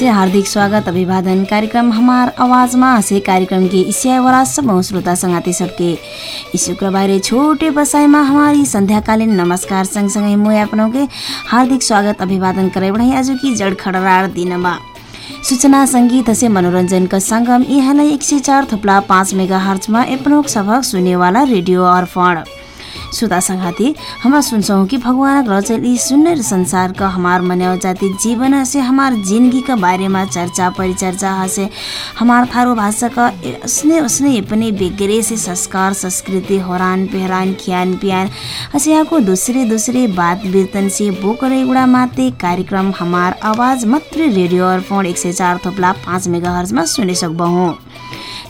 हसे हार्दिक स्वागत अभिवादन कार्यक्रम हमार आवाजमा हसे कार्यक्रम के इसियावरा सब श्रोता संगाती सबके। इस शुक्रबार छोटे बसाइमा हमारी संध्याकालीन नमस्कार सँगसँगै म आपनों के हार्दिक स्वागत अभिवादन करे बढ़ाई आज की जड़ खड़रार दिनमा। सूचना सङ्गीत हसे मनोरञ्जनका सङ्गम यहाँलाई एक सय चार थुप्ला पाँच मेगा हर्चमा एपनोक सभक सुनेवाला रेडियो अर्पण। श्रोता संघाती हम सुन्छौँ कि भगवान रचल सुन्दर संसारका हमार मन्याव जाति जीवन हसे हमार जिन्दगीका बारेमा चर्चा परिचर्चा हसे। हमार थारो भाषाका उसने उसने पनि बेगरे से संस्कार संस्कृति होरान पेहरान खियान पियान हसे। यहाँको दूसरे दूसरे बात बिर्तन से बोकर एउटा माते कार्यक्रम हमार आवाज मात्रै रेडियो अर्पण एक सय चार थोप्ला पाँच मेगा हर्जमा सुनि सक्बहौँ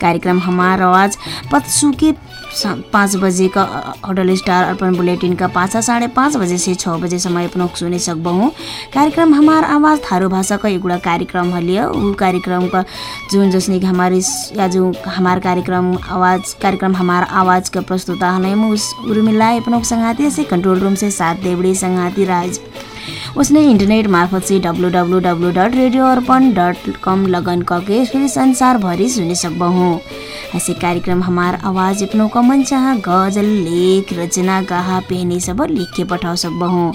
कार्यक्रम हमार आवाज पत्सुके पाँच बजे का होटल स्टार अर्पण बुलेटिन का पाँच साढे पाँच बजे से छ बजे समय अपनो सुनि सकबहु कार्यक्रम हमार आवाज थारू भाषा का एगुड़ा कार्यक्रम हलियो उ कार्यक्रम का जुन जसने कि हमारे या जो हमार कार्यक्रम आवाज कार्यक्रम हमार आवाज का प्रस्तुता हनै उस उर्मिला अपनो संगाती से कंट्रोल रूम से सात देवड़ी संगाती राज उसने इंटरनेट मार्फत से W W W dot radio Arpan dot com लगन कके फिर संसारभरि सुनि सकबहु ऐसे कार्यक्रम हमार आवाज अपनो कमन चाह गजल लेख रचना गाहा पेहनी सब लिख के पठाओ सकबहु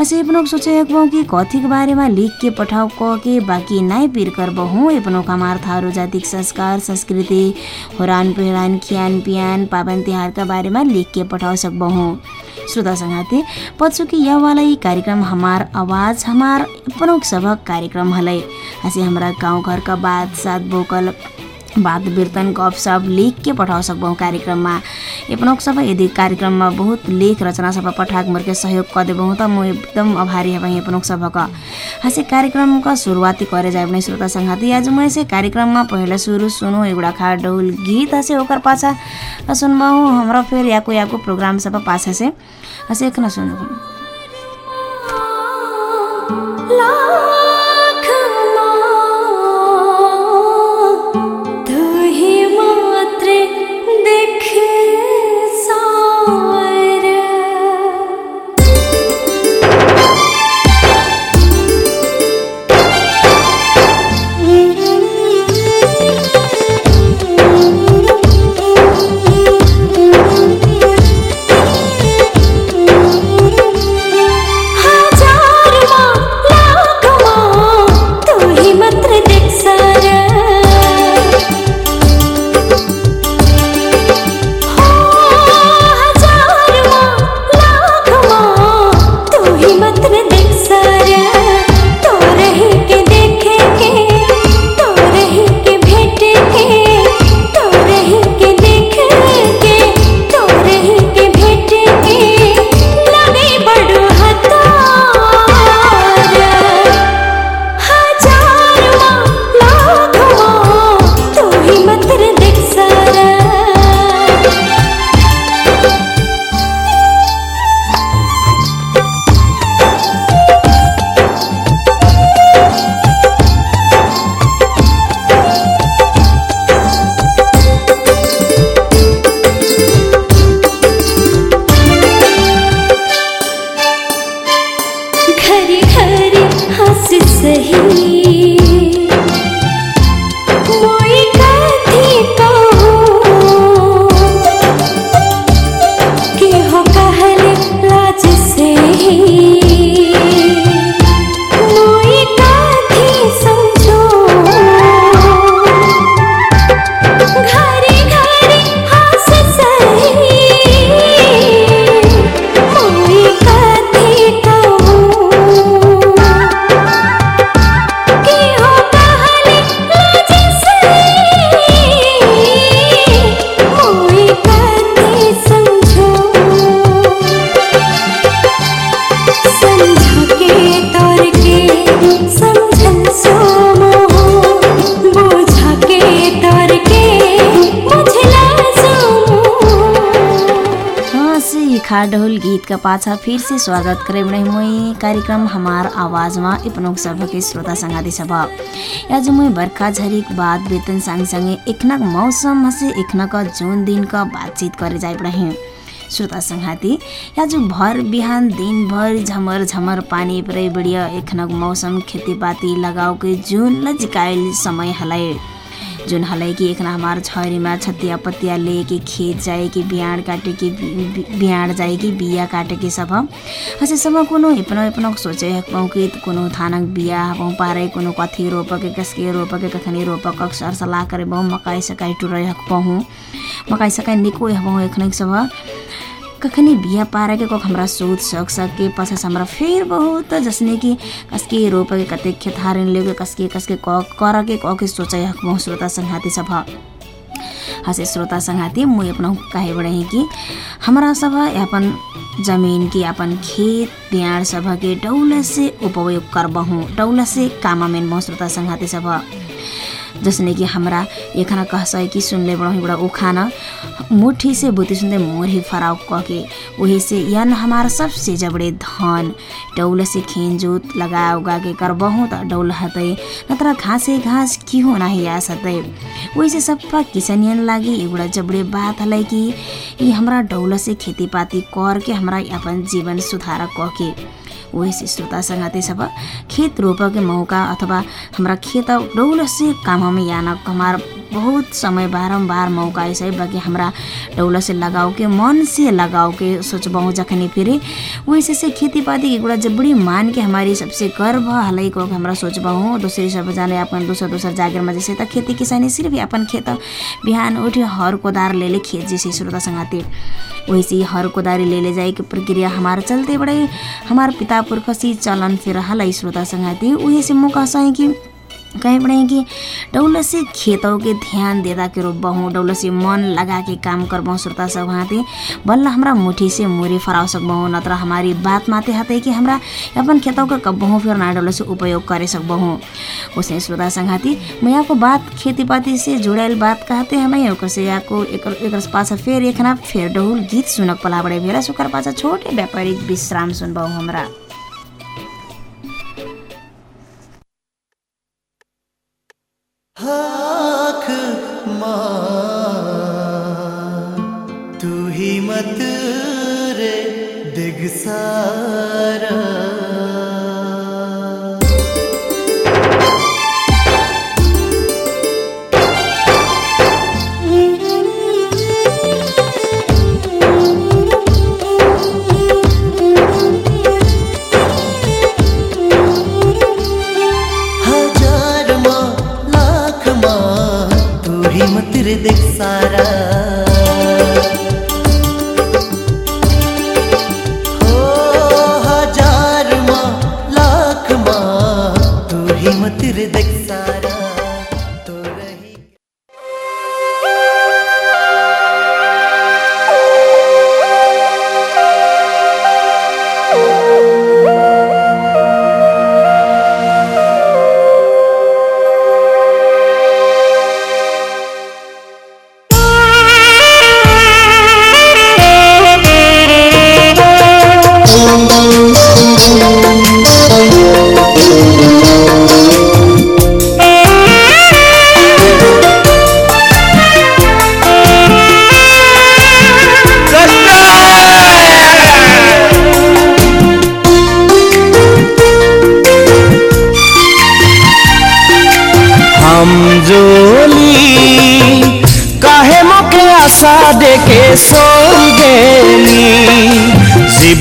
ऐसे अपनो सोचे कि कथी के बारेमा लिख के पठाओ क के बाकी नाइ पिर करबहु अपनो हमार थारो जातिक संस्कार संस्कृति होरान पेहरान खियान पियान पाबन तिहारका बारेमा लिख के पठाओ सकबहु श्रोता संगाती पछुकी यह वाला यी कार्यक्रम हमार आवाज हमार प्रमुख सबक कार्यक्रम हलै हँसी हाम्रा गाउँघरका बात साथ बोकल बात बिर्तन गफसप लेख के पठाउ सकबौँ कार्यक्रममा। एपनोक सब यदि कार्यक्रममा बहुत लेख रचना सब पठाक मरके सहयोग कर देबहु त म एकदम आभारी हब एपनोक सबक हसे कार्यक्रमका सुरुवाती करे जाए भने श्रोता संघाती आज म ऐसे कार्यक्रममा पहिला सुरु सुनु एउटा खा डौल गीत हसे ओकर पाछा सुनबहु हमरा फेर याको याको प्रोग्राम सब पाछा से हसे एकना सुनु। ढोल गीत का पाछा फिर से स्वागत करे मैं कार्यक्रम हमार आवाजमा इपनोक सबके श्रोता संगाती सब आज मैं बर्खा झरीक बाद वेतन सँगसँगै एकनक मौसम हसे एकनक जौन दिन का बातचीत करे जाए रहे श्रोता संघाती आज भर बिहान दिनभर झमर झमर पानी परे बढिया एखनक मौसम खेतीपाती लगाओके जुन लजिकाइल समय हलाई जुन हलै कि एखना हमार छरीमा छतिया पतिया लेके खेत जाए कि बिहान काटे कि बिहान जाए कि बिया काटे कि सब हसे सब कोनो हिपनो हिपनो सोचे हकपाउ कि कोनो थानक बिया हपाउ पारे कोनो कथी रोपके कसके रोपके कखनी रोपक सर सल्लाह करे बहु मकाई सकाई टुरै हकपाउ मकाई सकाई निको हपाउ एखने सब कखनी बिहा पारे के हमरा सोच सक सके? पछा हमरा फेर बहुत जसने कि कसके रोप के कते खेतारन लेके कसके कसके के क के सोचे हक श्रोता संघाती सब हसे श्रोता संघाती मुई अपना कहे बड़े कि हमारा सब अपन जमीन के अपन खेत प्याड़ सब के डौल से उपयोग करबहूँ डौल से काम में श्रोता संघाती सब जसने कि हमरा एखना कहस कि सुनले बड़ा बड़ा उखाना मुठी से बुती सुनते मोर फराव कह के वही से यन हमारा सबसे जबड़े धन डौल से खेन जोत लगा उगा के करबहूँ त डौल हतै नत्र घाँसे घाँस क्यों नाही आस हतै वही से सब किसानियन लागि एउटा जबड़े बात हलै कि ये हमरा डौल से खेतीपाती कर के हमरा अपन जीवन सुधार कह के। वही से श्रोता संगाते सब खेत रोप के मौका अथवा हमारा खेत डौल से काम में याना हमार बहुत समय बारम्बार मौका ऐसे बाकी हमरा डौल से लगाओ के मन से के जखनी फिर। वैसे से खेतीपाती के गुड़ा जब मान के हमारी सबसे गर्व हलाई को हमरा सोचबहूँ दूसरी सब जाने अपन दूसर दूसर जागिर में जैसे त खेती किसानी सिर्फ अपन खेत बिहान उठ हर कोदार ले ले खेत जैसे श्रोता संगाते वैसे हर कोदारी ले ले जाए के प्रक्रिया हमारा चलते बड़े हमार पिता पुरख से चलन फिर हलाई श्रोता संगाती वही मौका सही कि कहीं पढ़े कि डौल के ध्यान देदा के रोपबहूँ डौल मन लगा के काम करबहूँ श्रोता सब हाथे। बल्ल हमरा मुठी से मुरी फराव सकबहूँ नत्र हमारी बात माते हते कि हमरा अपन खेतों के फिर ना डौल उपयोग करे सकबहूँ उसे श्रोता संघाती मैं आपको बात खेती से बात कहते हमें ओकर से आपको एक, एक पाछा फेर एकना फेर डहुल गीत सुनक पला बड़े भेला सुकर पाछा छोटे व्यापारिक विश्राम सुनबहूँ हमरा।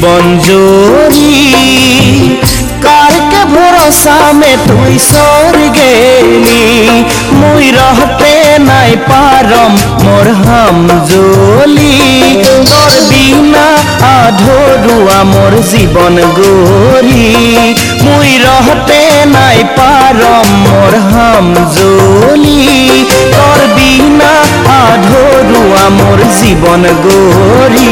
জীবন জোরি কারকে ভরসা মে তুই সর গেলি মুই রহতে নাই পারম, মোর হাম জলি। তোর বিনা আধরুয়া মোর জীবন গরি মুই রহতে নাই পারম, মোর হাম জলি। তোর বিনা আধরুয়া মোর জীবন গরি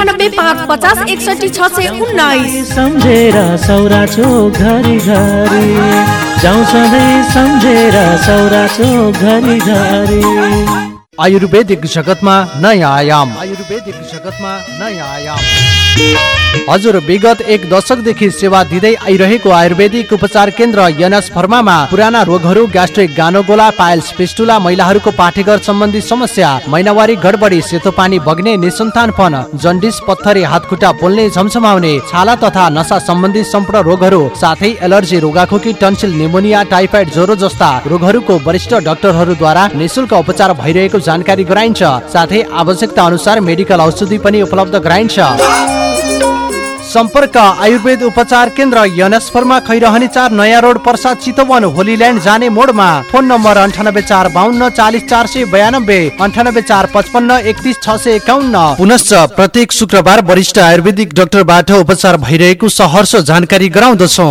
पाँच पचास एकसठी छ सय उन्नाइस। सम्झेर सौरा चोक घरि घरि। जाउँ सधैँ सम्झेर सौरा चोक घरि घरि। आयुर्वेदिक जगतमा नयाँ आयाम आयुर्वेदिक जगतमा नयाँ आयाम हजुर विगत एक दशकदेखि सेवा दिँदै आइरहेको आयुर्वेदिक उपचार केन्द्र यनस फर्मामा पुराना रोगहरू ग्यास्ट्रिक गानोगोला पाइल्स पिस्टुला महिलाहरूको पाठेघर सम्बन्धी समस्या महिनावारी गडबडी सेतो पानी बग्ने निसन्तानपन जन्डिस पत्थरी हातखुट्टा पोल्ने झमझमाउने छाला तथा नसा सम्बन्धी सम्पूर्ण रोगहरू साथै एलर्जी रुगाखोकी टन्सिल निमोनिया टाइफाइड ज्वरो जस्ता रोगहरूको वरिष्ठ डाक्टरहरूद्वारा निशुल्क उपचार भइरहेको जानकारी गराइन्छ। साथै आवश्यकता अनुसार मेडिकल औषधि पनि उपलब्ध गराइन्छ। सम्पर्क आयुर्वेद उपचार केन्द्र यनस्फरमा खैरहनी चार नयाँ रोड पर्सा चितवन होलील्यान्ड जाने मोडमा। फोन नम्बर अन्ठानब्बे चार बाहन्न चालिस चार सय बयानब्बे अन्ठानब्बे चार पचपन्न एकतिस छ सय एकाउन्न। पुनश्च प्रत्येक शुक्रबार वरिष्ठ आयुर्वेदिक डाक्टरबाट उपचार भइरहेको सहर्ष जानकारी गराउँदछौ।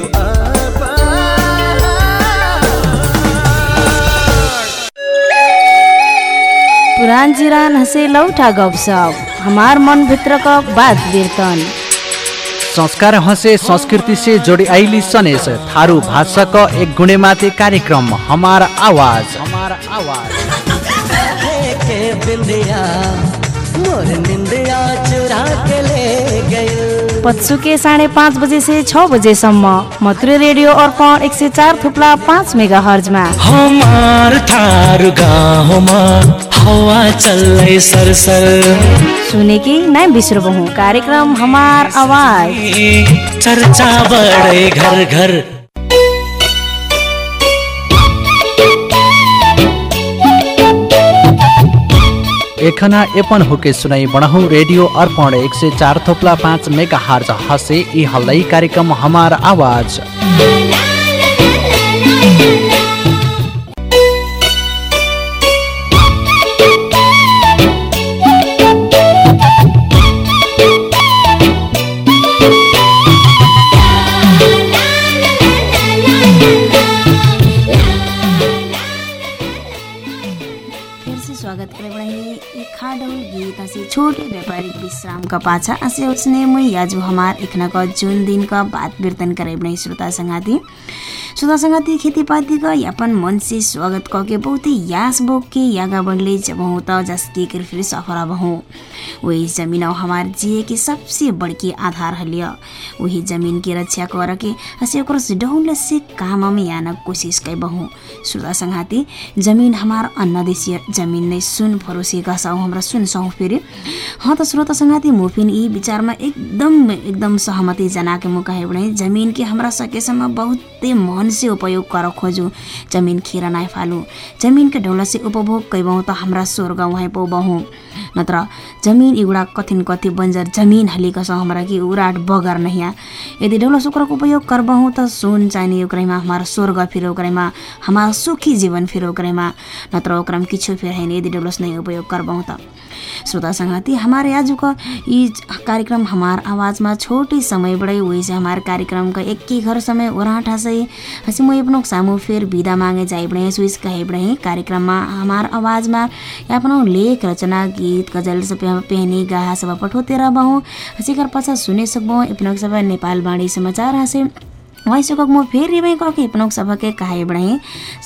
पुरान जिरान हसे लौटा गपसप हमार मन भित्र का बात कीर्तन संस्कार हसे संस्कृति से जोड़ी आईली सनेस थारू भाषा का एक गुणे माते कार्यक्रम हमार आवाज। हमार आवाज। मोर निंदिया चुरा के ले पत्सुके साढे पाँच बजे से छ बजेसम्म मथुरे रेडियो अर्पण एक सय चार थुप्ला पाँच मेगा हर्जमा सुने कि नै बिर्सबहु कार्यक्रम हमार आवाज। चर्चा बढे घर घर एखना एपन हुके सुनाई बढाउँ रेडियो अर्पण एक सय चार थोप्ला पाँच मेगा हार्ज हसे यी हल्लै कार्यक्रम हमार आवाज छोटे व्यापारिक विश्राम का पाछा असे उसने मुई आज हमार इखना का जून दिन का बात कीर्तन करे बड़ा श्रोता संगाती श्रोता संगाती खेतीपाती का यापन मन स्वागत क के बहुत यास बोक के यागा बनले जब हूँ तो जस के कर फिर सफर अब हूँ। वही जमीन और हमार जिए के सबसे बड़की आधार हलिया। वही जमीन के रक्षा कर के हसे ओकर से डहुल से काम में आना कोशिश कै बहु श्रोता संघाती जमीन हमार अन्न देशीय जमीन नै सुन भरोसे गसाउ हमरा सुन सहु फेरि। हाँ त श्रोता संघाती मुफिन यी विचारमा एकदम एकदम सहमति जनाके मु कहे बढे जमीन के हमरा सकेसम्म बहुते मन से उपयोग कर खोजु जमीन खेर फालु। जमीन के उपभोग कैबहु त हमरा स्वर्ग वहाँ पौबहु। नत्र जमीन एउटा कथिन कथि बंजर जमीन हलिक छ हमरा कि उराट बगर नहिया। यदि ढौला शुक्रको उपयोग करबहु त सुन चाहिने ओकरैमा हमार स्वर्ग फिर ओकरैमा हमार सुखी जीवन फिर ओकरैमा। नत्र ओकरामा किछु फिर हैन यदि डौलस नै उपयोग करबौँ त। श्रोता संगति हमारे आज का ई कार्यक्रम हमार आवाज़ में छोटी समय बड़े हुई से हमारे कार्यक्रम का एक ही घर समय ओरा ठासे हसी मैं अपनों सामू फिर विदा मांगे जाए बड़े सुइस कहे बड़े कार्यक्रम में हमार आवाज़ में अपनों लेख रचना गीत गजल सब पहनी गाहा सब पठोते रहबहूँ हसी कर पछा सुने अपनों सब नेपाल बाणी समाचार हसे फेरि मै कके पनोक सबके काहे बढे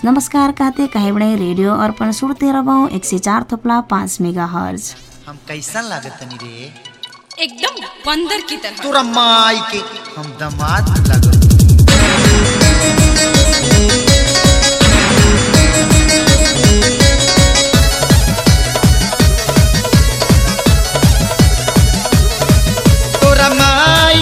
नमस्कार कहते काहे बढे रेडियो अर्पण सुनते रहबौँ एक सय चार थोप्ला पाँच मेगा हर्ज हम कैसन लागत तनी रे? एकदम बंदर की तरह। तोरा माई के हम दमाद लागत। तोरा माई